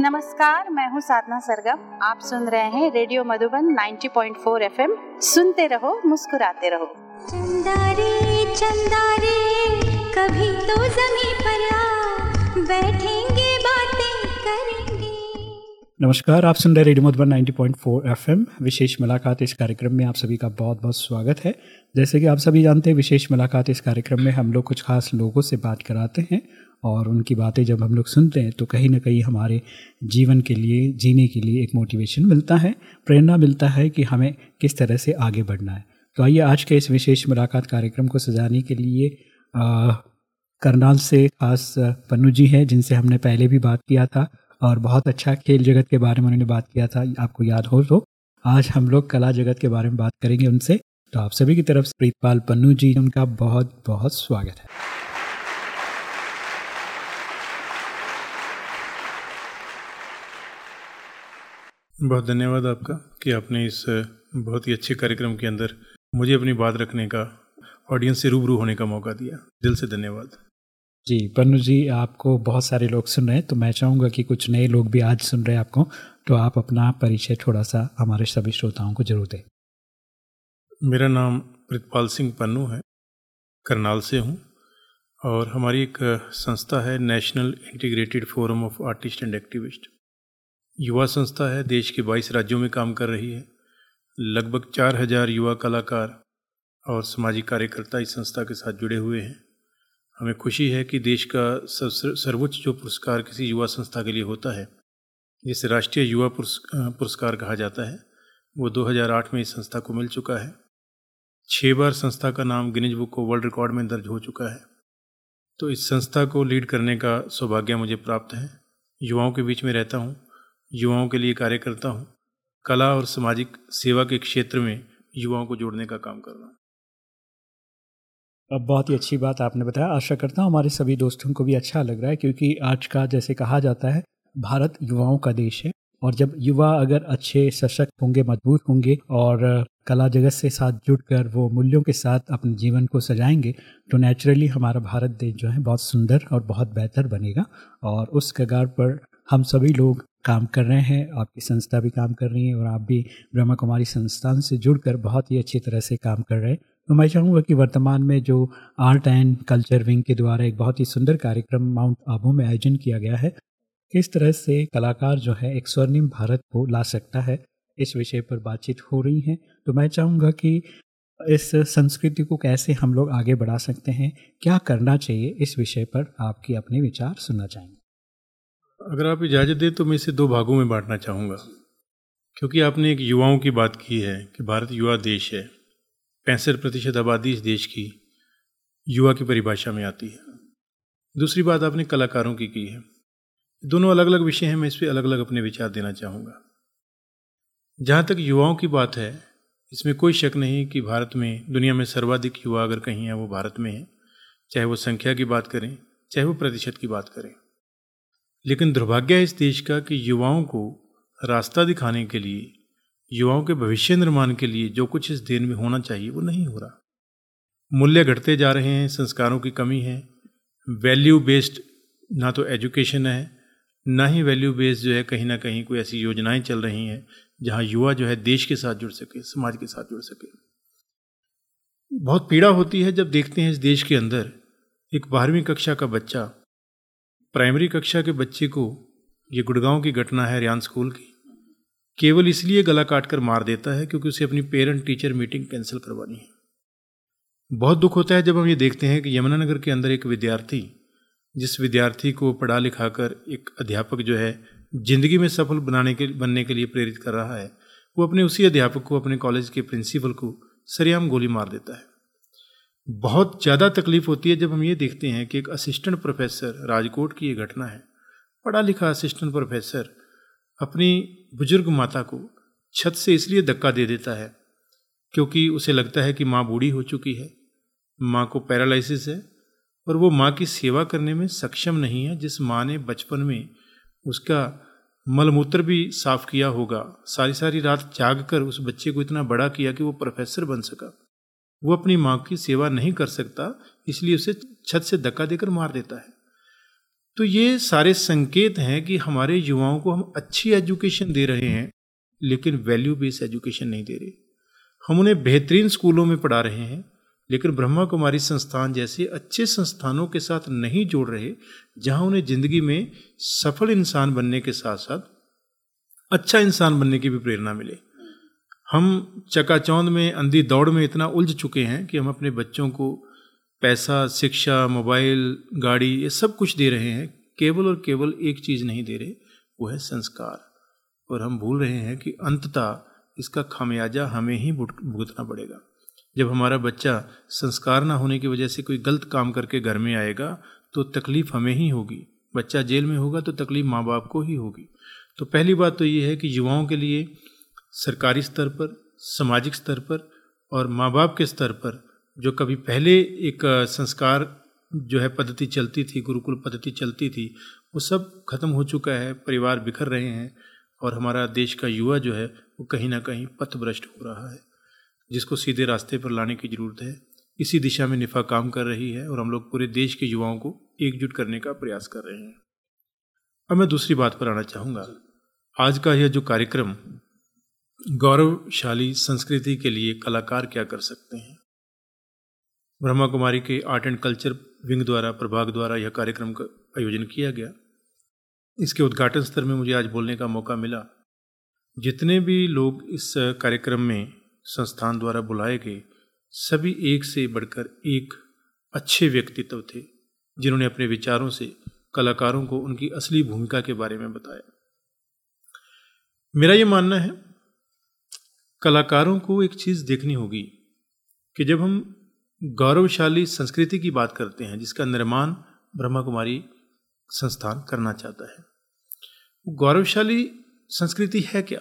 नमस्कार मैं हूँ साधना सरगम। आप सुन रहे हैं रेडियो मधुबन 90.4 एफएम। सुनते रहो मुस्कुराते रहो। चंदा रे चंदा रे कभी तो जमी पर आ बैठेंगे बातें करेंगे। नमस्कार आप सुन रहे रेडियो मधुबन 90.4 एफएम। विशेष मुलाकात इस कार्यक्रम में आप सभी का बहुत बहुत स्वागत है। जैसे कि आप सभी जानते हैं विशेष मुलाकात इस कार्यक्रम में हम लोग कुछ खास लोगों से बात कराते हैं। और उनकी बातें जब हम लोग सुनते हैं तो कहीं ना कहीं हमारे जीवन के लिए जीने के लिए एक मोटिवेशन मिलता है प्रेरणा मिलता है कि हमें किस तरह से आगे बढ़ना है। तो आइए आज के इस विशेष मुलाकात कार्यक्रम को सजाने के लिए आ, करनाल से खास पन्नू जी हैं जिनसे हमने पहले भी बात किया था और बहुत अच्छा खेल जगत के बारे में उन्होंने बात किया था आपको याद हो तो। आज हम लोग कला जगत के बारे में बात करेंगे उनसे। तो आप सभी की तरफ़ से प्रीतपाल पन्नू जी उनका बहुत बहुत स्वागत है। बहुत धन्यवाद आपका कि आपने इस बहुत ही अच्छे कार्यक्रम के अंदर मुझे अपनी बात रखने का ऑडियंस से रूबरू होने का मौका दिया। दिल से धन्यवाद। जी पन्नू जी आपको बहुत सारे लोग सुन रहे हैं तो मैं चाहूँगा कि कुछ नए लोग भी आज सुन रहे हैं आपको तो आप अपना परिचय थोड़ा सा हमारे सभी श्रोताओं को ज़रूर दें। मेरा नाम प्रितपाल सिंह पन्नू है करनाल से हूँ और हमारी एक संस्था है national integrated forum of artist and activist युवा संस्था है, देश के 22 राज्यों में काम कर रही है। लगभग चार हज़ार युवा कलाकार और सामाजिक कार्यकर्ता इस संस्था के साथ जुड़े हुए हैं। हमें खुशी है कि देश का सर्वोच्च जो पुरस्कार किसी युवा संस्था के लिए होता है, जिसे राष्ट्रीय युवा पुरस्कार कहा जाता है, वो 2008 में इस संस्था को मिल चुका है। छः बार संस्था का नाम गिनीज बुक को वर्ल्ड रिकॉर्ड में दर्ज हो चुका है। तो इस संस्था को लीड करने का सौभाग्य मुझे प्राप्त है। युवाओं के बीच में रहता हूँ युवाओं के लिए कार्य करता हूँ। कला और सामाजिक सेवा के क्षेत्र में युवाओं को जोड़ने का काम कर रहा हूँ। अब बहुत ही अच्छी बात आपने बताया। आशा करता हूँ हमारे सभी दोस्तों को भी अच्छा लग रहा है, क्योंकि आज का जैसे कहा जाता है, भारत युवाओं का देश है। और जब युवा अगर अच्छे, सशक्त होंगे, मज़बूत होंगे और कला जगत से साथ जुड़कर वो मूल्यों के साथ अपने जीवन को सजाएँगे तो नेचुरली हमारा भारत देश जो है बहुत सुंदर और बहुत बेहतर बनेगा। और उस कगार पर हम सभी लोग काम कर रहे हैं, आपकी संस्था भी काम कर रही है और आप भी ब्रह्मा कुमारी संस्थान से जुड़कर बहुत ही अच्छी तरह से काम कर रहे हैं। तो मैं चाहूँगा कि वर्तमान में जो आर्ट एंड कल्चर विंग के द्वारा एक बहुत ही सुंदर कार्यक्रम माउंट आबू में आयोजन किया गया है, किस तरह से कलाकार जो है एक स्वर्णिम भारत को ला सकता है, इस विषय पर बातचीत हो रही है। तो मैं चाहूँगा कि इस संस्कृति को कैसे हम लोग आगे बढ़ा सकते हैं, क्या करना चाहिए, इस विषय पर आपके अपने विचार सुनना चाहेंगे। अगर आप इजाज़त दें तो मैं इसे दो भागों में बांटना चाहूँगा। क्योंकि आपने एक युवाओं की बात की है कि भारत युवा देश है। पैंसठ प्रतिशत आबादी इस देश की युवा की परिभाषा में आती है। दूसरी बात आपने कलाकारों की की है। दोनों अलग अलग विषय हैं, मैं इस पर अलग अलग अपने विचार देना चाहूँगा। जहाँ तक युवाओं की बात है, इसमें कोई शक नहीं कि भारत में, दुनिया में सर्वाधिक युवा अगर कहीं है, वो भारत में है। चाहे वो संख्या की बात करें, चाहे वो प्रतिशत की बात करें। लेकिन दुर्भाग्य है इस देश का कि युवाओं को रास्ता दिखाने के लिए, युवाओं के भविष्य निर्माण के लिए जो कुछ इस देश में होना चाहिए, वो नहीं हो रहा। मूल्य घटते जा रहे हैं, संस्कारों की कमी है वैल्यू बेस्ड ना तो एजुकेशन है, ना ही वैल्यू बेस्ड जो है कहीं ना कहीं कोई ऐसी योजनाएँ चल रही हैं, जहाँ युवा जो है देश के साथ जुड़ सके, समाज के साथ जुड़ सके। बहुत पीड़ा होती है जब देखते हैं इस देश के अंदर एक बारहवीं कक्षा का बच्चा प्राइमरी कक्षा के बच्चे को ये गुड़गांव की घटना है रियान स्कूल की। केवल इसलिए गला काट कर मार देता है क्योंकि उसे अपनी पेरेंट टीचर मीटिंग कैंसिल करवानी है। बहुत दुख होता है जब हम ये देखते हैं कि यमुनानगर के अंदर एक विद्यार्थी, जिस विद्यार्थी को पढ़ा लिखा कर एक अध्यापक जो है, ज़िंदगी में सफल बनाने के, बनने के लिए प्रेरित कर रहा है, वो अपने उसी अध्यापक को, अपने कॉलेज के प्रिंसिपल को सरियाम गोली मार देता है। बहुत ज़्यादा तकलीफ़ होती है जब हम ये देखते हैं कि एक असिस्टेंट प्रोफेसर राजकोट की ये घटना है। पढ़ा लिखा असिस्टेंट प्रोफेसर अपनी बुज़ुर्ग माता को छत से इसलिए धक्का दे देता है क्योंकि उसे लगता है कि माँ बूढ़ी हो चुकी है। माँ को पैरालिसिस है और वो माँ की सेवा करने में सक्षम नहीं है, जिस माँ ने बचपन में उसका मलमूत्र भी साफ़ किया होगा। सारी सारी रात जाग कर उस बच्चे को इतना बड़ा किया कि वो प्रोफेसर बन सका। वो अपनी माँ की सेवा नहीं कर सकता, इसलिए उसे छत से धक्का देकर मार देता है। तो ये सारे संकेत हैं कि हमारे युवाओं को हम अच्छी एजुकेशन दे रहे हैं, लेकिन वैल्यू बेस्ड एजुकेशन नहीं दे रहे। हम उन्हें बेहतरीन स्कूलों में पढ़ा रहे हैं, लेकिन ब्रह्मा कुमारी संस्थान जैसे अच्छे संस्थानों के साथ नहीं जोड़ रहे, जहाँ उन्हें ज़िंदगी में सफल इंसान बनने के साथ साथ अच्छा इंसान बनने की भी प्रेरणा मिले। हम चकाचौंध में, अंधी दौड़ में इतना उलझ चुके हैं कि हम अपने बच्चों को पैसा, शिक्षा, मोबाइल, गाड़ी, ये सब कुछ दे रहे हैं। केवल और केवल एक चीज़ नहीं दे रहे, वो है संस्कार। और हम भूल रहे हैं कि अंततः इसका खामियाजा हमें ही भुगतना पड़ेगा। जब हमारा बच्चा संस्कार ना होने की वजह से कोई गलत काम करके घर में आएगा तो तकलीफ़ हमें ही होगी। बच्चा जेल में होगा तो तकलीफ़ माँ बाप को ही होगी। तो पहली बात तो ये है कि युवाओं के लिए सरकारी स्तर पर, सामाजिक स्तर पर और माँ बाप के स्तर पर, जो कभी पहले एक संस्कार जो है पद्धति चलती थी, गुरुकुल पद्धति चलती थी, वो सब खत्म हो चुका है, परिवार बिखर रहे हैं और हमारा देश का युवा जो है वो कहीं ना कहीं पथभ्रष्ट हो रहा है। जिसको सीधे रास्ते पर लाने की ज़रूरत है, इसी दिशा में निफा काम कर रही है और हम लोग पूरे देश के युवाओं को एकजुट करने का प्रयास कर रहे हैं। अब मैं दूसरी बात पर आना चाहूँगा। आज का यह जो कार्यक्रम गौरवशाली संस्कृति के लिए कलाकार क्या कर सकते हैं? ब्रह्मा कुमारी के आर्ट एंड कल्चर विंग द्वारा, प्रभाग द्वारा यह कार्यक्रम का आयोजन किया गया। इसके उद्घाटन स्तर में मुझे आज बोलने का मौका मिला। जितने भी लोग इस कार्यक्रम में संस्थान द्वारा बुलाए गए, सभी एक से बढ़कर एक अच्छे व्यक्तित्व थे, जिन्होंने अपने विचारों से कलाकारों को उनकी असली भूमिका के बारे में बताया। मेरा ये मानना है कलाकारों को एक चीज़ देखनी होगी कि जब हम गौरवशाली संस्कृति की बात करते हैं, जिसका निर्माण ब्रह्मा कुमारी संस्थान करना चाहता है, गौरवशाली संस्कृति है क्या?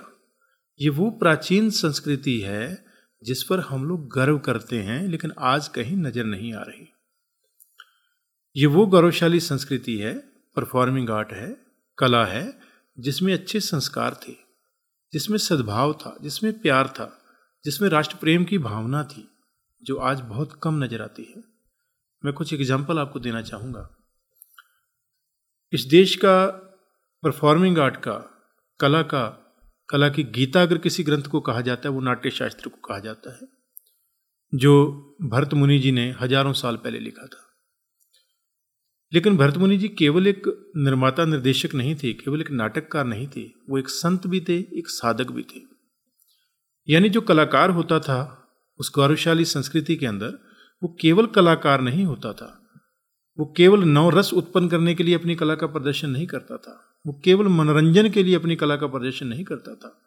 ये वो प्राचीन संस्कृति है जिस पर हम लोग गर्व करते हैं, लेकिन आज कहीं नज़र नहीं आ रही। ये वो गौरवशाली संस्कृति है, परफॉर्मिंग आर्ट है, कला है, जिसमें अच्छे संस्कार थे। जिसमें सद्भाव था, जिसमें प्यार था, जिसमें राष्ट्र प्रेम की भावना थी, जो आज बहुत कम नज़र आती है। मैं कुछ एग्ज़ाम्पल आपको देना चाहूँगा। इस देश का परफॉर्मिंग आर्ट का, कला का, कला की गीता अगर किसी ग्रंथ को कहा जाता है, वो नाट्य शास्त्र को कहा जाता है, जो भरत मुनि जी ने हज़ारों साल पहले लिखा था। लेकिन भरत मुनि जी केवल एक निर्माता निर्देशक नहीं थे, केवल एक नाटककार नहीं थे, वो एक संत भी थे, एक साधक भी थे। यानी जो कलाकार होता था, उस गौरवशाली संस्कृति के अंदर, वो केवल कलाकार नहीं होता था। वो केवल नव रस उत्पन्न करने के लिए अपनी कला का प्रदर्शन नहीं करता था। वो केवल मनोरंजन के लिए अपनी कला का प्रदर्शन नहीं करता था।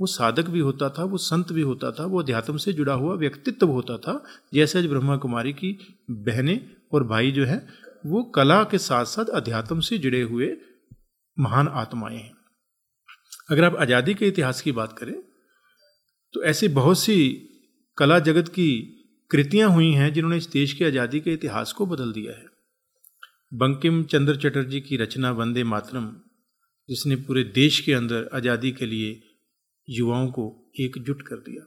वो साधक भी होता था, वो संत भी होता था, वो अध्यात्म से जुड़ा हुआ व्यक्तित्व होता था, जैसे आज ब्रह्मा कुमारी की बहनें और भाई जो है वो कला के साथ साथ अध्यात्म से जुड़े हुए महान आत्माएँ हैं। अगर आप आज़ादी के इतिहास की बात करें तो ऐसी बहुत सी कला जगत की कृतियाँ हुई हैं जिन्होंने इस देश की आज़ादी के इतिहास को बदल दिया है। बंकिम चंद्र चटर्जी की रचना वंदे मातरम, जिसने पूरे देश के अंदर आज़ादी के लिए युवाओं को एकजुट कर दिया।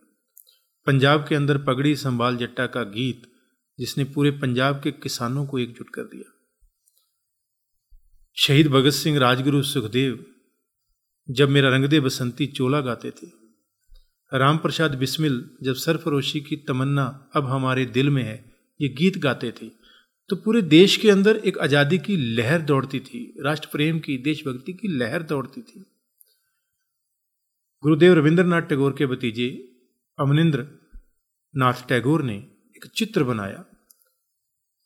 पंजाब के अंदर पगड़ी संभाल जट्टा का गीत जिसने पूरे पंजाब के किसानों को एकजुट कर दिया। शहीद भगत सिंह राजगुरु सुखदेव जब मेरा रंगदे बसंती चोला गाते थे। राम प्रसाद बिस्मिल जब सरफरोशी की तमन्ना अब हमारे दिल में है, ये गीत गाते थे। तो पूरे देश के अंदर एक आज़ादी की लहर दौड़ती थी राष्ट्र प्रेम की, देशभक्ति की लहर दौड़ती थी। गुरुदेव रविंद्रनाथ टैगोर के भतीजे अमनिंद्र नाथ टैगोर ने एक चित्र बनाया।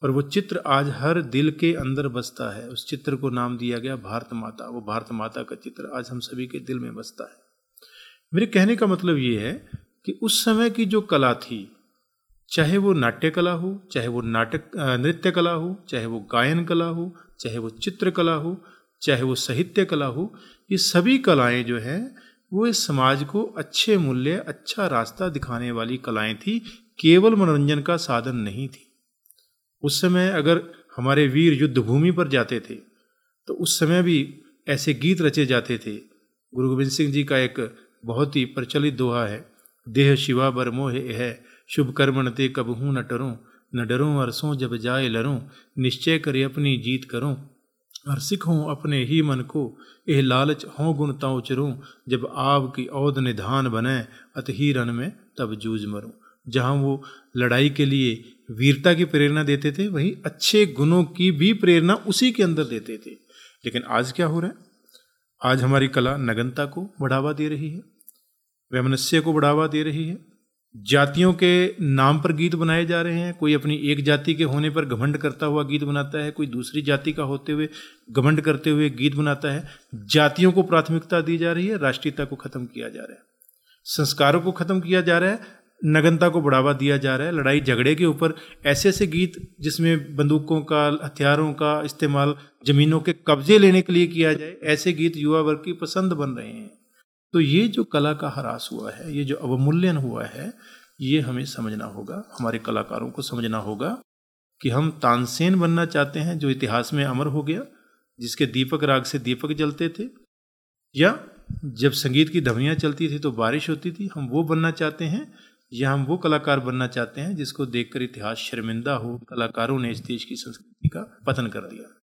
और वो चित्र आज हर दिल के अंदर बसता है। उस चित्र को नाम दिया गया भारत माता। वो भारत माता का चित्र आज हम सभी के दिल में बसता है। मेरे कहने का मतलब ये है कि उस समय की जो कला थी, चाहे वो नाट्य कला हो, चाहे वो नाटक नृत्य कला हो, चाहे वो गायन कला हो, चाहे वो चित्रकला हो, चाहे वो साहित्य कला हो, ये सभी कलाएँ जो हैं, वो इस समाज को अच्छे मूल्य अच्छा रास्ता दिखाने वाली कलाएँ थी। केवल मनोरंजन का साधन नहीं थी। उस समय अगर हमारे वीर युद्ध भूमि पर जाते थे तो उस समय भी ऐसे गीत रचे जाते थे। गुरु गोविंद सिंह जी का एक बहुत ही प्रचलित दोहा है, देह शिवा बर मोह है शुभ कर्मण ते कबहू न टरूं, न डरूं अरसों जब जाए लरूं, निश्चय करे अपनी जीत करूँ। और सिखूं अपने ही मन को यह लालच हों गुण ताऊ चरूं, जब आब की औद निधान बने अत ही रन में तब जूझ मरूँ। जहाँ वो लड़ाई के लिए वीरता की प्रेरणा देते थे, वहीं अच्छे गुणों की भी प्रेरणा उसी के अंदर देते थे। लेकिन आज क्या हो रहा है? आज हमारी कला नगनता को बढ़ावा दे रही है, वैमनस्य को बढ़ावा दे रही है, जातियों के नाम पर गीत बनाए जा रहे हैं, कोई अपनी एक जाति के होने पर घमंड करता हुआ गीत बनाता है, कोई दूसरी जाति का होते हुए घमंड करते हुए गीत बनाता है, जातियों को प्राथमिकता दी जा रही है, राष्ट्रीयता को खत्म किया जा रहा है, संस्कारों को खत्म किया जा रहा है नगनता को बढ़ावा दिया जा रहा है। लड़ाई झगड़े के ऊपर ऐसे ऐसे गीत जिसमें बंदूकों का, हथियारों का इस्तेमाल, जमीनों के कब्जे लेने के लिए किया जाए, ऐसे गीत युवा वर्ग की पसंद बन रहे हैं। तो ये जो कला का ह्रास हुआ है, ये जो अवमूल्यन हुआ है, ये हमें समझना होगा, हमारे कलाकारों को समझना होगा कि हम तानसेन बनना चाहते हैं, जो इतिहास में अमर हो गया, जिसके दीपक राग से दीपक जलते थे, या जब संगीत की ध्वनियाँ चलती थी तो बारिश होती थी, हम वो बनना चाहते हैं या हम वो कलाकार बनना चाहते हैं जिसको देखकर इतिहास शर्मिंदा हो कलाकारों ने इस देश की संस्कृति का पतन कर दिया।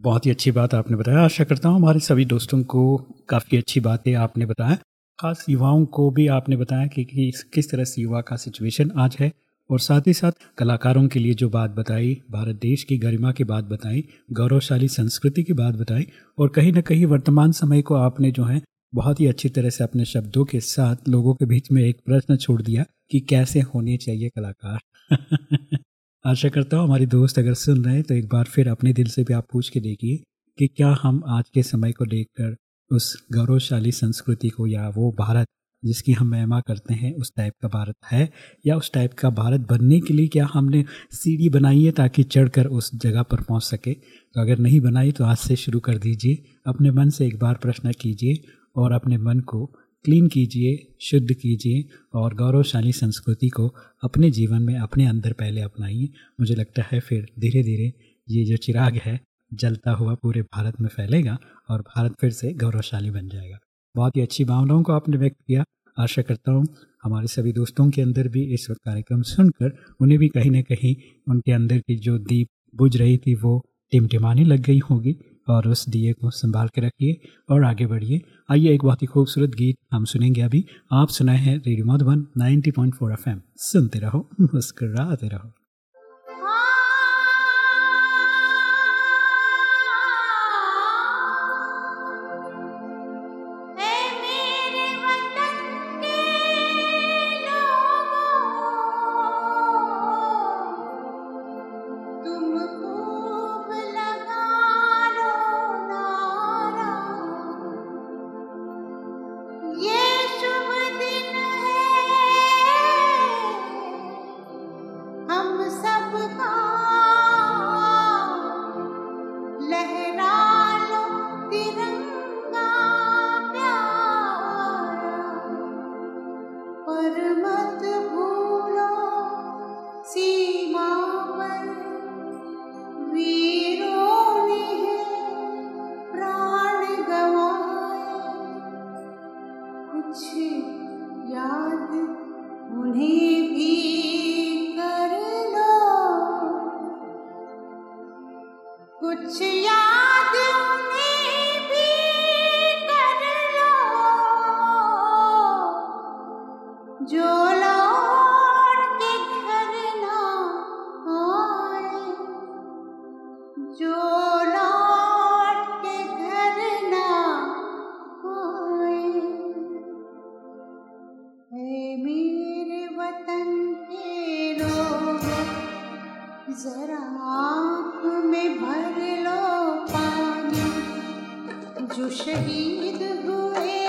बहुत ही अच्छी बात आपने बताया। आशा करता हूँ हमारे सभी दोस्तों को काफ़ी अच्छी बातें आपने बताया। खास युवाओं को भी आपने बताया कि, कि किस तरह से युवा का सिचुएशन आज है और साथ ही साथ कलाकारों के लिए जो बात बताई भारत देश की गरिमा की बात बताई गौरवशाली संस्कृति की बात बताई और कहीं ना कहीं वर्तमान समय को आपने जो है बहुत ही अच्छी तरह से अपने शब्दों के साथ लोगों के बीच में एक प्रश्न छोड़ दिया कि कैसे होने चाहिए कलाकार। आशा करता हूँ हमारी दोस्त अगर सुन रहे हैं तो एक बार फिर अपने दिल से भी आप पूछ के देखिए कि क्या हम आज के समय को देखकर उस गौरवशाली संस्कृति को या वो भारत जिसकी हम महिमा करते हैं, उस टाइप का भारत है? या उस टाइप का भारत बनने के लिए क्या हमने सीढ़ी बनाई है ताकि चढ़कर उस जगह पर पहुँच सके? तो अगर नहीं बनाई तो आज से शुरू कर दीजिए। अपने मन से एक बार प्रश्न कीजिए और अपने मन को क्लीन कीजिए, शुद्ध कीजिए और गौरवशाली संस्कृति को अपने जीवन में अपने अंदर पहले अपनाइए। मुझे लगता है फिर धीरे धीरे ये जो चिराग है, जलता हुआ पूरे भारत में फैलेगा और भारत फिर से गौरवशाली बन जाएगा। बहुत ही अच्छी भावनाओं को आपने व्यक्त किया। आशा करता हूँ हमारे सभी दोस्तों के अंदर भी इस कार्यक्रम सुनकर, उन्हें भी कहीं ना कहीं उनके अंदर की जो दीप बुझ रही थी वो टिमटिमाने लग गई होगी। और उस दिए को संभाल के रखिए और आगे बढ़िए। आइए एक बहुत ही खूबसूरत गीत हम सुनेंगे अभी। आप सुनाए हैं रेडियो मधुबन 90.4 एफएम। सुनते रहो, मुस्कराते रहो। जो शहीद हुए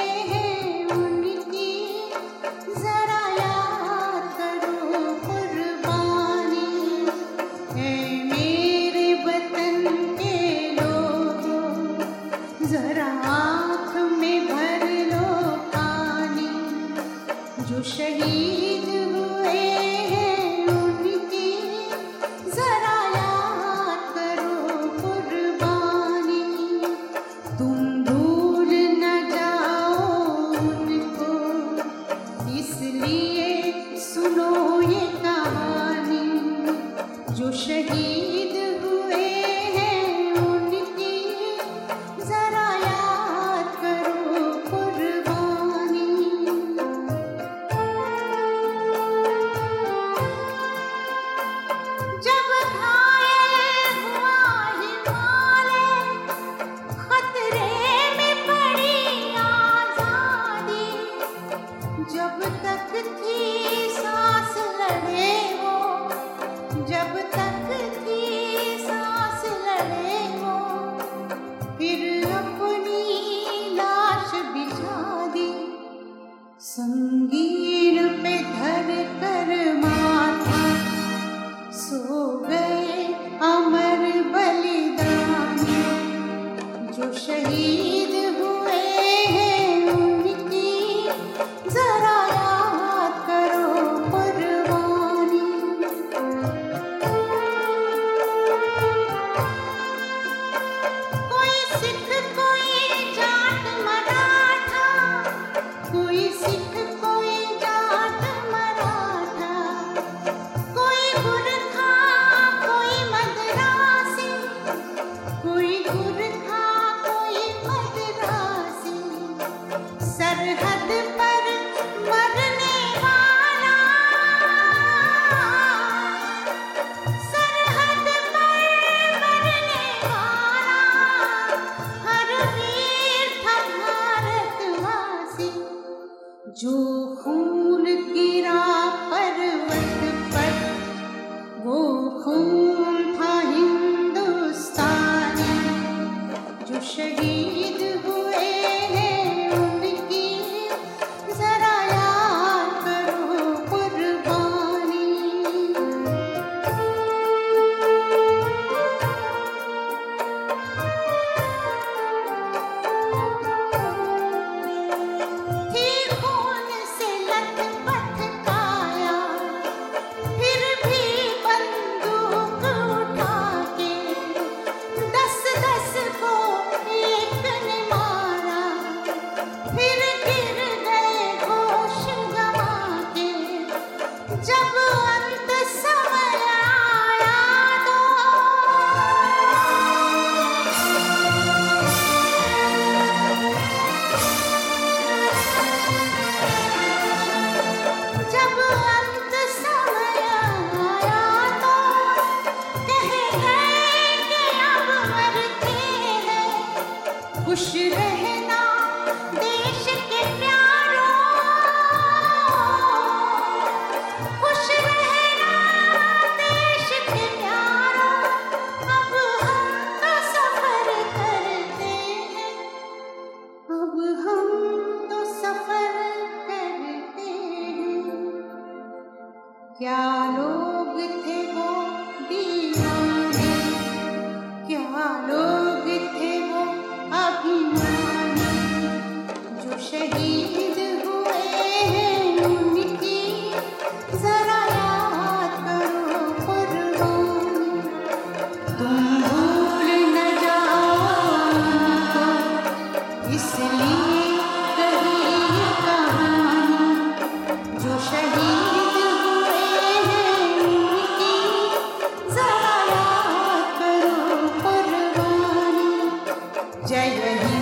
नमस्कार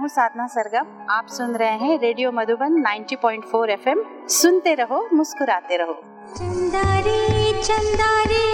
हूँ साधना सरगम। आप सुन रहे हैं रेडियो मधुबन 90.4 एफएम। सुनते रहो मुस्कुराते रहो। चंदा रे चंदा रे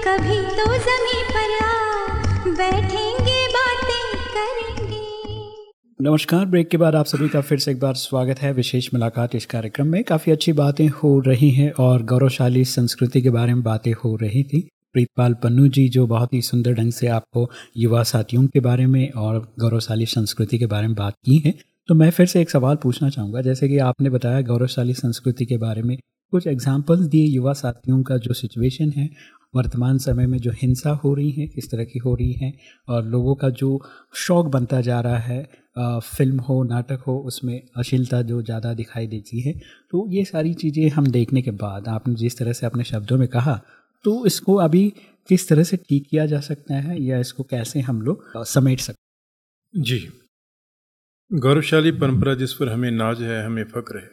कभी तो जमी पर आ। बैठेंगे बातें करेंगे। नमस्कार ब्रेक के बाद आप सभी का फिर से एक बार स्वागत है विशेष मुलाकात इस कार्यक्रम में। काफ़ी अच्छी बातें हो रही हैं और गौरवशाली संस्कृति के बारे में बातें हो रही थी। प्रीतपाल पन्नू जी जो बहुत ही सुंदर ढंग से आपको युवा साथियों के बारे में और गौरवशाली संस्कृति के बारे में बात की है। तो मैं फिर से एक सवाल पूछना चाहूँगा। जैसे कि आपने बताया गौरवशाली संस्कृति के बारे में कुछ एग्जाम्पल्स दिए युवा साथियों का जो सिचुएशन है वर्तमान समय में जो हिंसा हो रही है किस तरह की हो रही है और लोगों का जो शौक बनता जा रहा है आ, फ़िल्म हो नाटक हो उसमें अश्लीलता जो ज़्यादा दिखाई देती है। तो ये सारी चीज़ें हम देखने के बाद आपने जिस तरह से अपने शब्दों में कहा तो इसको अभी किस तरह से ठीक किया जा सकता है या इसको कैसे हम लोग समेट सकते जी। गौरवशाली परंपरा जिस पर हमें नाज है, हमें फक्र है,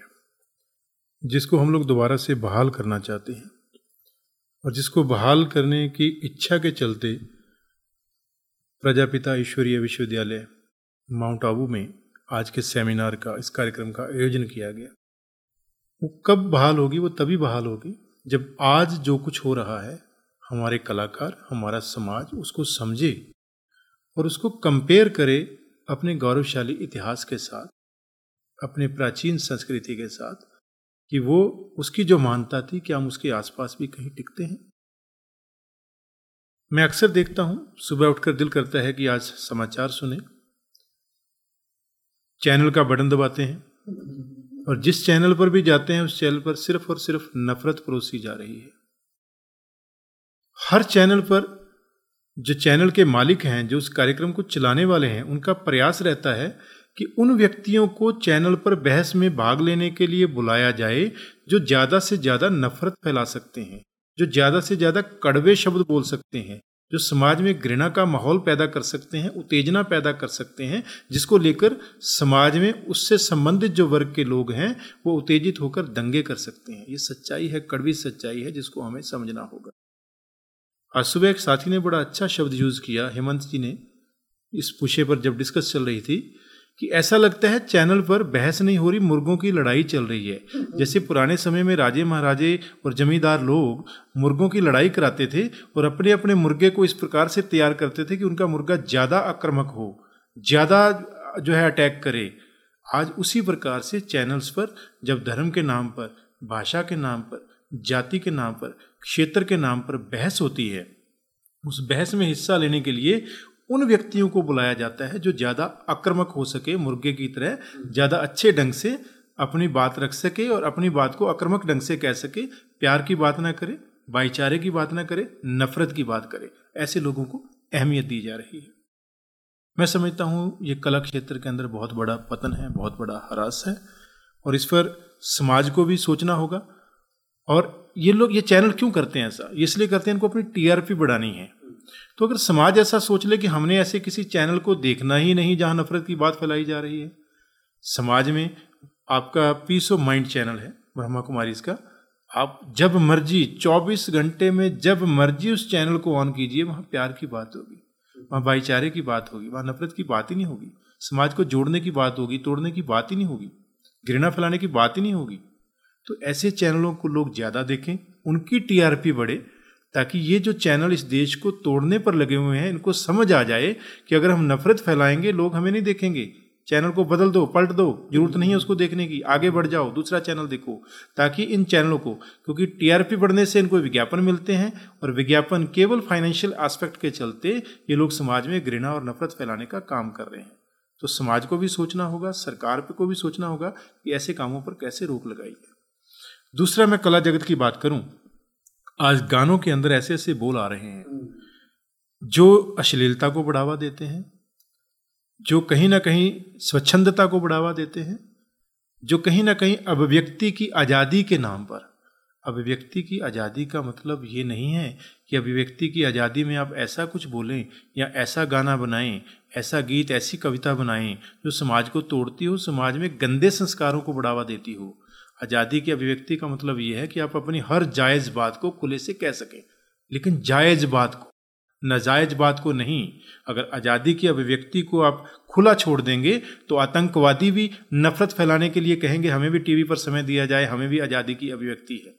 जिसको हम लोग दोबारा से बहाल करना चाहते हैं और जिसको बहाल करने की इच्छा के चलते प्रजापिता ईश्वरीय विश्वविद्यालय माउंट आबू में आज के सेमिनार का, इस कार्यक्रम का आयोजन किया गया। वो कब बहाल होगी, वो तभी बहाल होगी जब आज जो कुछ हो रहा है, हमारे कलाकार, हमारा समाज उसको समझे और उसको कंपेयर करे अपने गौरवशाली इतिहास के साथ, अपने प्राचीन संस्कृति के साथ, कि वो उसकी जो मानता थी कि हम उसके आसपास भी कहीं टिकते हैं? मैं अक्सर देखता हूँ, सुबह उठकर दिल करता है कि आज समाचार सुने। चैनल का बटन दबाते हैं। और जिस चैनल पर भी जाते हैं, उस चैनल पर सिर्फ़ और सिर्फ़ नफरत परोसी जा रही है। हर चैनल पर जो चैनल के मालिक हैं, जो उस कार्यक्रम को चलाने वाले हैं, उनका प्रयास रहता है कि उन व्यक्तियों को चैनल पर बहस में भाग लेने के लिए बुलाया जाए, जो ज़्यादा से ज़्यादा नफरत फैला सकते हैं, जो ज़्यादा से ज़्यादा कड़वे शब्द बोल सकते हैं। जो समाज में घृणा का माहौल पैदा कर सकते हैं, उत्तेजना पैदा कर सकते हैं, जिसको लेकर समाज में उससे संबंधित जो वर्ग के लोग हैं, वो उत्तेजित होकर दंगे कर सकते हैं। ये सच्चाई है, कड़वी सच्चाई है, जिसको हमें समझना होगा। आज सुबह एक साथी ने बड़ा अच्छा शब्द यूज़ किया, हेमंत जी ने इस पुशे पर जब डिस्कस चल रही थी कि ऐसा लगता है चैनल पर बहस नहीं हो रही, मुर्गों की लड़ाई चल रही है। जैसे पुराने समय में राजे महाराजे और जमींदार लोग मुर्गों की लड़ाई कराते थे और अपने अपने मुर्गे को इस प्रकार से तैयार करते थे कि उनका मुर्गा ज़्यादा आक्रामक हो, ज़्यादा जो है अटैक करे। आज उसी प्रकार से चैनल्स पर, जब धर्म के नाम पर, भाषा के नाम पर, जाति के नाम पर, क्षेत्र के नाम पर बहस होती है, उस बहस में हिस्सा लेने के लिए उन व्यक्तियों को बुलाया जाता है जो ज़्यादा आक्रामक हो सके, मुर्गे की तरह ज़्यादा अच्छे ढंग से अपनी बात रख सके और अपनी बात को आक्रामक ढंग से कह सके। प्यार की बात ना करे, भाईचारे की बात ना करे, नफरत की बात करे। ऐसे लोगों को अहमियत दी जा रही है। मैं समझता हूँ ये कला क्षेत्र के अंदर बहुत बड़ा पतन है, बहुत बड़ा हरास है और इस पर समाज को भी सोचना होगा। और ये लोग ये चैनल क्यों करते हैं ऐसा? इसलिए करते हैं इनको अपनी टीआरपी बढ़ानी है। तो अगर समाज ऐसा सोच ले कि हमने ऐसे किसी चैनल को देखना ही नहीं जहाँ नफरत की बात फैलाई जा रही है, समाज में आपका पीस ऑफ़ माइंड चैनल है, ब्रह्मा कुमारी इसका। आप जब मर्ज़ी 24 घंटे में जब मर्ज़ी उस चैनल को ऑन कीजिए, वहाँ प्यार की बात होगी, वहाँ भाईचारे की बात होगी, वहाँ नफरत की बात ही नहीं होगी, समाज को जोड़ने की बात होगी, तोड़ने की बात ही नहीं होगी, घृणा फैलाने की बात ही नहीं होगी। तो ऐसे चैनलों को लोग ज़्यादा देखें, उनकी टीआरपी बढ़े ताकि ये जो चैनल इस देश को तोड़ने पर लगे हुए हैं, इनको समझ आ जाए कि अगर हम नफरत फैलाएँगे, लोग हमें नहीं देखेंगे। चैनल को बदल दो, पलट दो, ज़रूरत नहीं है उसको देखने की, आगे बढ़ जाओ, दूसरा चैनल देखो, ताकि इन चैनलों को, क्योंकि टीआरपी बढ़ने से इनको विज्ञापन मिलते हैं, और विज्ञापन केवल फाइनेंशियल एस्पेक्ट के चलते ये लोग समाज में घृणा और नफरत फैलाने का काम कर रहे हैं। तो समाज को भी सोचना होगा, सरकार को भी सोचना होगा कि ऐसे कामों पर कैसे रोक लगाई जाए। दूसरा मैं कला जगत की बात करूँ आज गानों के अंदर ऐसे ऐसे बोल आ रहे हैं। जो अश्लीलता को बढ़ावा देते हैं, जो कहीं ना कहीं स्वच्छंदता को बढ़ावा देते हैं, जो कहीं ना कहीं अभिव्यक्ति की आज़ादी के नाम पर। अभिव्यक्ति की आज़ादी का मतलब ये नहीं है कि अभिव्यक्ति की आज़ादी में आप ऐसा कुछ बोलें या ऐसा गाना बनाएँ, ऐसा गीत, ऐसी कविता बनाएँ, जो समाज को तोड़ती हो, समाज में गंदे संस्कारों को बढ़ावा देती हो। आज़ादी की अभिव्यक्ति का मतलब ये है कि आप अपनी हर जायज़ बात को खुले से कह सकें। लेकिन जायज़ बात को, नाजायज बात को नहीं, अगर आज़ादी की अभिव्यक्ति को आप खुला छोड़ देंगे तो आतंकवादी भी नफरत फैलाने के लिए कहेंगे, हमें भी टीवी पर समय दिया जाए, हमें भी आज़ादी की अभिव्यक्ति है।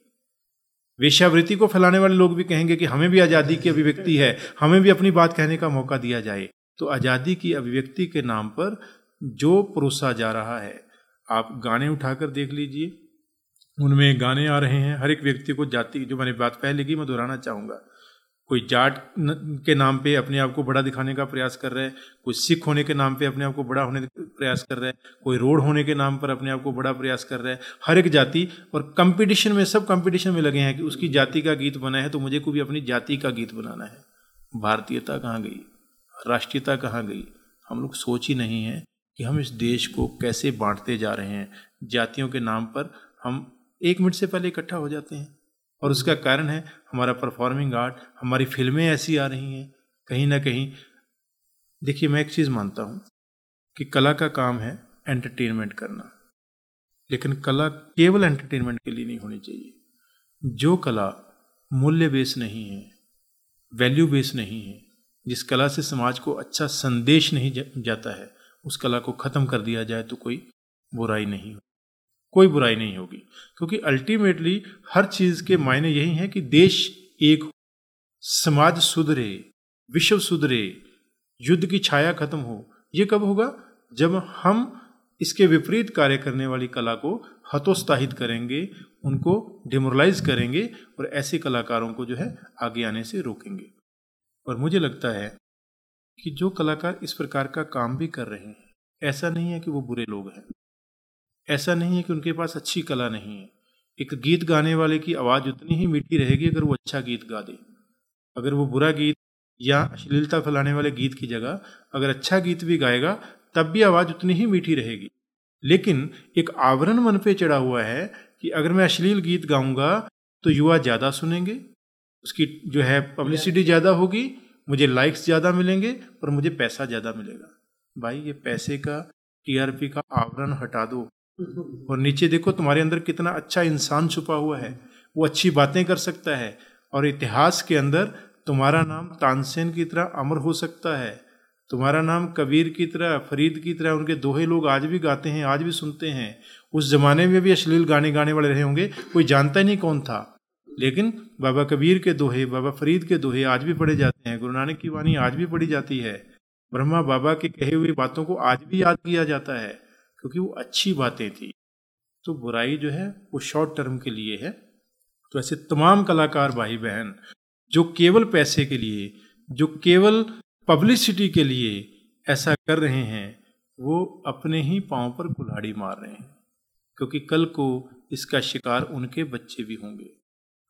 वेश्यावृत्ति को फैलाने वाले लोग भी कहेंगे कि, हमें भी आज़ादी की अभिव्यक्ति है, हमें भी अपनी बात कहने का मौका दिया जाए। तो आज़ादी की अभिव्यक्ति के नाम पर जो परोसा जा रहा है, आप गाने उठाकर देख लीजिए। उनमें गाने आ रहे हैं। हर एक व्यक्ति को जाति, जो मैंने बात पहले की मैं दोहराना चाहूँगा। कोई जाट के नाम पे अपने आप को बड़ा दिखाने का प्रयास कर रहा है, कोई सिख होने के नाम पे अपने आप को बड़ा होने का प्रयास कर रहा है, कोई रोड होने के नाम पर अपने आप को बड़ा प्रयास कर रहा है। हर एक जाति, और कंपटीशन में, सब कंपटीशन में लगे हैं कि उसकी जाति का गीत बना है तो मुझे को भी अपनी जाति का गीत बनाना है। भारतीयता कहाँ गई? राष्ट्रीयता कहाँ गई? हम लोग सोच ही नहीं है कि हम इस देश को कैसे बांटते जा रहे हैं। जातियों के नाम पर हम एक मिनट से पहले इकट्ठा हो जाते हैं। और उसका कारण है हमारा परफॉर्मिंग आर्ट हमारी फ़िल्में ऐसी आ रही हैं, कहीं ना कहीं। देखिए, मैं एक चीज़ मानता हूँ कि कला का काम है एंटरटेनमेंट करना। लेकिन कला केवल एंटरटेनमेंट के लिए नहीं होनी चाहिए। जो कला मूल्य बेस नहीं है वैल्यू बेस नहीं है, जिस कला से समाज को अच्छा संदेश नहीं जाता है, उस कला को ख़त्म कर दिया जाए तो कोई बुराई नहीं हो कोई बुराई नहीं होगी। क्योंकि अल्टीमेटली हर चीज़ के मायने यही हैं कि देश एक हो, समाज सुधरे, विश्व सुधरे, युद्ध की छाया खत्म हो। ये कब होगा? जब हम इसके विपरीत कार्य करने वाली कला को हतोत्साहित करेंगे, उनको डिमोरलाइज करेंगे और ऐसे कलाकारों को जो है आगे आने से रोकेंगे। और मुझे लगता है कि जो कलाकार इस प्रकार का काम भी कर रहे हैं, ऐसा नहीं है कि वो बुरे लोग हैं। ऐसा नहीं है कि उनके पास अच्छी कला नहीं है। एक गीत गाने वाले की आवाज़ उतनी ही मीठी रहेगी अगर वो अच्छा गीत गा दे। अगर वो बुरा गीत या अश्लीलता फैलाने वाले गीत की जगह अगर अच्छा गीत भी गाएगा, तब भी आवाज़ उतनी ही मीठी रहेगी। लेकिन एक आवरण मन पे चढ़ा हुआ है कि अगर मैं अश्लील गीत गाऊँगा तो युवा ज़्यादा सुनेंगे, उसकी जो है पब्लिसिटी ज़्यादा होगी, मुझे लाइक्स ज़्यादा मिलेंगे और मुझे पैसा ज़्यादा मिलेगा। भाई, ये पैसे का, टीआरपी का आवरण हटा दो। और नीचे देखो तुम्हारे अंदर कितना अच्छा इंसान छुपा हुआ है। वो अच्छी बातें कर सकता है और इतिहास के अंदर तुम्हारा नाम तानसेन की तरह अमर हो सकता है। तुम्हारा नाम कबीर की तरह, फरीद की तरह, उनके दोहे लोग आज भी गाते हैं, आज भी सुनते हैं। उस जमाने में भी अश्लील गाने गाने वाले रहे होंगे, कोई जानता ही नहीं कौन था। लेकिन बाबा कबीर के दोहे, बाबा फरीद के दोहे आज भी पढ़े जाते हैं, गुरु नानक की वाणी आज भी पढ़ी जाती है। ब्रह्मा बाबा के कहे हुए बातों को आज भी याद किया जाता है। क्योंकि वो अच्छी बातें थी। तो बुराई जो है, वो शॉर्ट टर्म के लिए है। तो ऐसे तमाम कलाकार भाई बहन जो केवल पैसे के लिए, जो केवल पब्लिसिटी के लिए ऐसा कर रहे हैं, वो अपने ही पाँव पर कुल्हाड़ी मार रहे हैं। क्योंकि कल को इसका शिकार उनके बच्चे भी होंगे।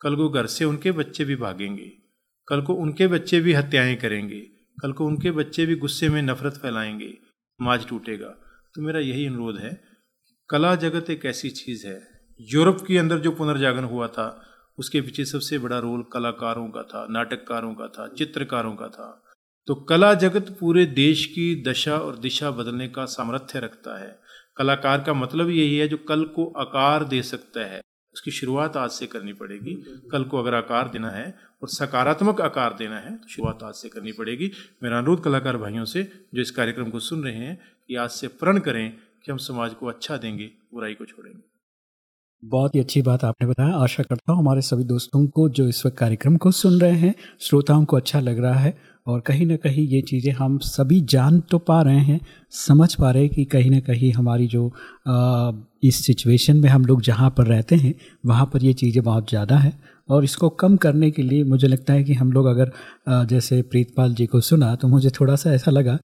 कल को घर से उनके बच्चे भी भागेंगे। कल को उनके बच्चे भी हत्याएँ करेंगे। कल को उनके बच्चे भी गुस्से में नफरत फैलाएँगे। समाज टूटेगा। तो मेरा यही अनुरोध है कला जगत एक ऐसी चीज़ है। यूरोप के अंदर जो पुनर्जागरण हुआ था, उसके पीछे सबसे बड़ा रोल कलाकारों का था, नाटककारों का था, चित्रकारों का था। तो कला जगत पूरे देश की दशा और दिशा बदलने का सामर्थ्य रखता है। कलाकार का मतलब यही है जो कल को आकार दे सकता है। उसकी शुरुआत आज से करनी पड़ेगी। कल को अगर आकार देना है और सकारात्मक आकार देना है तो शुरुआत आज से करनी पड़ेगी। मेरा अनुरोध कलाकार भाइयों से जो इस कार्यक्रम को सुन रहे हैं कि आज से प्रण करें कि हम समाज को अच्छा देंगे बुराई को छोड़ेंगे। बहुत ही अच्छी बात आपने बताया। आशा करता हूँ हमारे सभी दोस्तों को जो इस वक्त कार्यक्रम को सुन रहे हैं श्रोताओं को अच्छा लग रहा है और कहीं ना कहीं ये चीज़ें हम सभी जान तो पा रहे हैं समझ पा रहे हैं कि कहीं ना कहीं हमारी जो आ, इस सिचुएशन में हम लोग जहाँ पर रहते हैं, वहाँ पर ये चीज़ें बहुत ज़्यादा है और इसको कम करने के लिए मुझे लगता है कि हम लोग अगर जैसे प्रीतपाल जी को सुना तो मुझे थोड़ा सा ऐसा लगा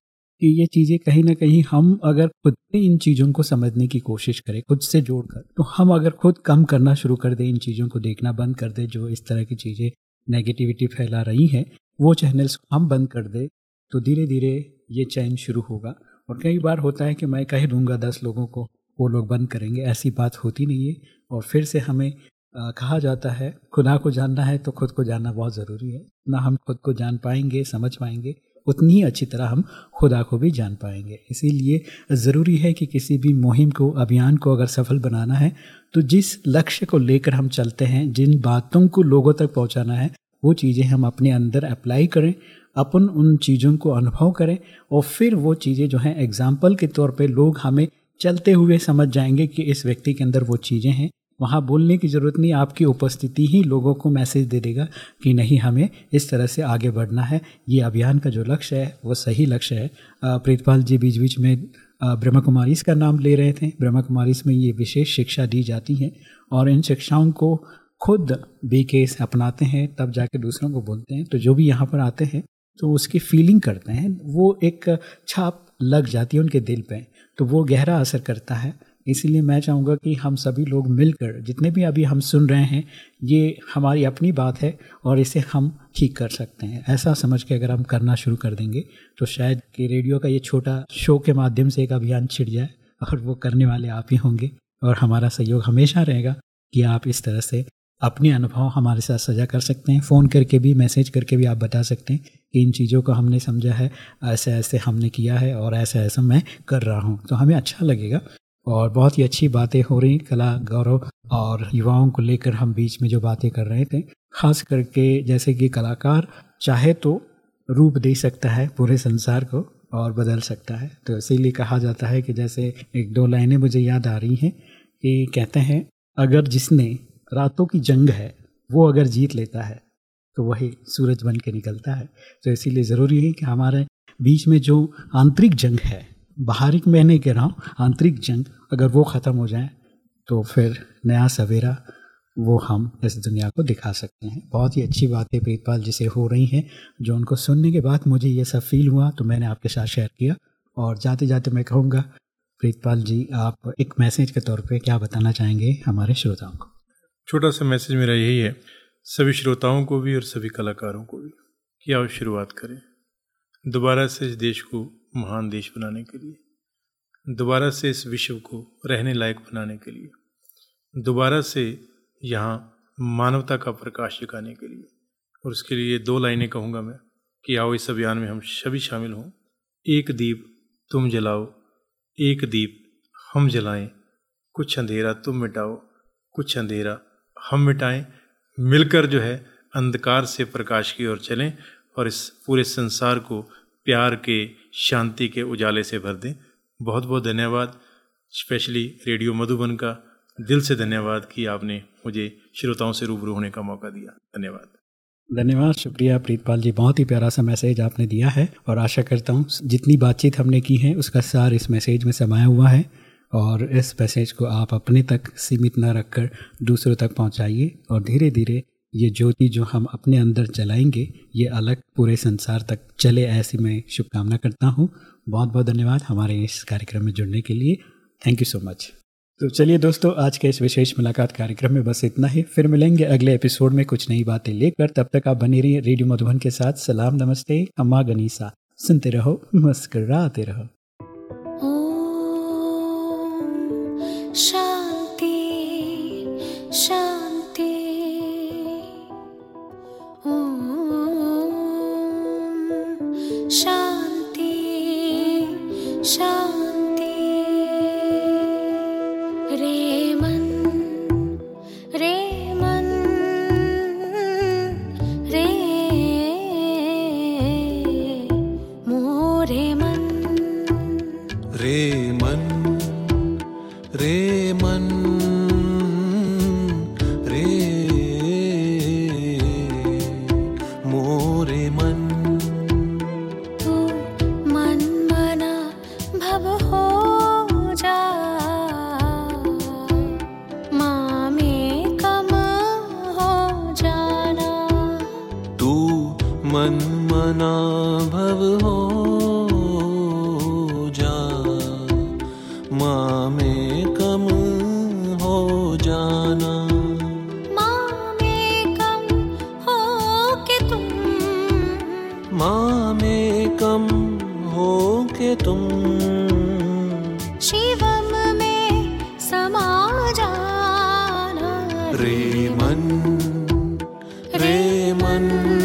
कि ये चीज़ें कहीं ना कहीं हम अगर खुद से इन चीज़ों को समझने की कोशिश करें, खुद से जोड़कर तो हम अगर खुद कम करना शुरू कर दें, इन चीज़ों को देखना बंद कर दें, जो इस तरह की चीज़ें नेगेटिविटी फैला रही हैं, वो चैनल्स हम बंद कर दें तो धीरे धीरे ये चैन शुरू होगा। और कई बार होता है कि मैं कह दूँगा दस लोगों को वो लोग बंद करेंगे ऐसी बात होती नहीं है। और फिर से हमें आ, कहा जाता है खुदा को जानना है तो खुद को जानना बहुत ज़रूरी है। ना हम खुद को जान पाएँगे समझ पाएँगे उतनी ही अच्छी तरह हम खुदा को भी जान पाएँगे। इसीलिए ज़रूरी है कि किसी भी मुहिम को अभियान को अगर सफल बनाना है तो जिस लक्ष्य को लेकर हम चलते हैं जिन बातों को लोगों तक पहुंचाना है वो चीज़ें हम अपने अंदर अप्लाई करें अपन उन चीज़ों को अनुभव करें और फिर वो चीज़ें जो हैं एग्ज़ाम्पल के तौर पे लोग हमें चलते हुए समझ जाएँगे कि इस व्यक्ति के अंदर वो चीज़ें हैं। वहाँ बोलने की ज़रूरत नहीं, आपकी उपस्थिति ही लोगों को मैसेज दे देगा कि नहीं, हमें इस तरह से आगे बढ़ना है। ये अभियान का जो लक्ष्य है, वो सही लक्ष्य है। प्रीतपाल जी बीच बीच में ब्रह्मा कुमारीस का नाम ले रहे थे। ब्रह्मा कुमारीस में ये विशेष शिक्षा दी जाती है और इन शिक्षाओं को खुद बी केस अपनाते हैं, तब जाके दूसरों को बोलते हैं। तो जो भी यहाँ पर आते हैं तो उसकी फीलिंग करते हैं। वो एक छाप लग जाती है उनके दिल पे। तो वो गहरा असर करता है। इसीलिए मैं चाहूँगा कि हम सभी लोग मिलकर, जितने भी अभी हम सुन रहे हैं, ये हमारी अपनी बात है और इसे हम ठीक कर सकते हैं। ऐसा समझ के अगर हम करना शुरू कर देंगे तो शायद कि रेडियो का ये छोटा शो के माध्यम से एक अभियान छिड़ जाए और वो करने वाले आप ही होंगे और हमारा सहयोग हमेशा रहेगा कि आप इस तरह से अपने अनुभव हमारे साथ सजा कर सकते हैं। फ़ोन करके भी, मैसेज करके भी आप बता सकते हैं। कि इन चीज़ों को हमने समझा है, ऐसे ऐसे हमने किया है और ऐसा ऐसा मैं कर रहा हूँ। तो हमें अच्छा लगेगा और बहुत ही अच्छी बातें हो रही कला, गौरव और युवाओं को लेकर हम बीच में जो बातें कर रहे थे, खास करके जैसे कि कलाकार चाहे तो रूप दे सकता है, पूरे संसार को और बदल सकता है। तो इसीलिए कहा जाता है कि जैसे एक दो लाइनें मुझे याद आ रही हैं कि कहते हैं, अगर जिसने रातों की जंग है, वो अगर जीत लेता है। तो वही सूरज बन के निकलता है। तो इसीलिए ज़रूरी है कि हमारे बीच में जो आंतरिक जंग है, बाहरी मैं नहीं कह रहा हूँ, आंतरिक जंग अगर वो ख़त्म हो जाए तो फिर नया सवेरा वो हम इस दुनिया को दिखा सकते हैं। बहुत ही अच्छी बातें प्रीतपाल जी से हो रही हैं, जो उनको सुनने के बाद मुझे ये सब फील हुआ तो मैंने आपके साथ शेयर किया। और जाते जाते मैं कहूँगा, प्रीतपाल जी, आप एक मैसेज के तौर पे क्या बताना चाहेंगे हमारे श्रोताओं को? छोटा सा मैसेज मेरा यही है सभी श्रोताओं को भी और सभी कलाकारों को भी कि आओ शुरुआत करें दोबारा से इस देश को महान देश बनाने के लिए, दोबारा से इस विश्व को रहने लायक बनाने के लिए, दोबारा से यहाँ मानवता का प्रकाश जगाने के लिए। और उसके लिए दो लाइनें कहूँगा मैं कि आओ इस अभियान में हम सभी शामिल हों। एक दीप तुम जलाओ, एक दीप हम जलाएँ, कुछ अंधेरा तुम मिटाओ, कुछ अंधेरा हम मिटाएँ मिलकर जो है अंधकार से प्रकाश की ओर चलें और इस पूरे संसार को प्यार के, शांति के उजाले से भर दें। बहुत बहुत धन्यवाद, स्पेशली रेडियो मधुबन का। दिल से धन्यवाद कि आपने मुझे श्रोताओं से रूबरू होने का मौका दिया। धन्यवाद। धन्यवाद, शुक्रिया प्रीतपाल जी। बहुत ही प्यारा सा मैसेज आपने दिया है और आशा करता हूँ जितनी बातचीत हमने की है उसका सार इस मैसेज में समाया हुआ है। और इस मैसेज को आप अपने तक सीमित न रखकर दूसरों तक पहुंचाइए और धीरे धीरे ये ज्योति जो हम अपने अंदर जलाएँगे ये अलग पूरे संसार तक चले ऐसी मैं शुभकामना करता हूँ। बहुत बहुत धन्यवाद हमारे इस कार्यक्रम में जुड़ने के लिए। थैंक यू सो मच तो चलिए दोस्तों, आज के इस विशेष मुलाकात कार्यक्रम में बस इतना ही। फिर मिलेंगे अगले एपिसोड में कुछ नई बातें लेकर। तब तक आप बनी रहिए रेडियो मधुबन के साथ। सलाम, नमस्ते, अम्मा गनीसा। सुनते रहो, मुस्कराते रहो। शांति शांति रेमन् प्रेमन्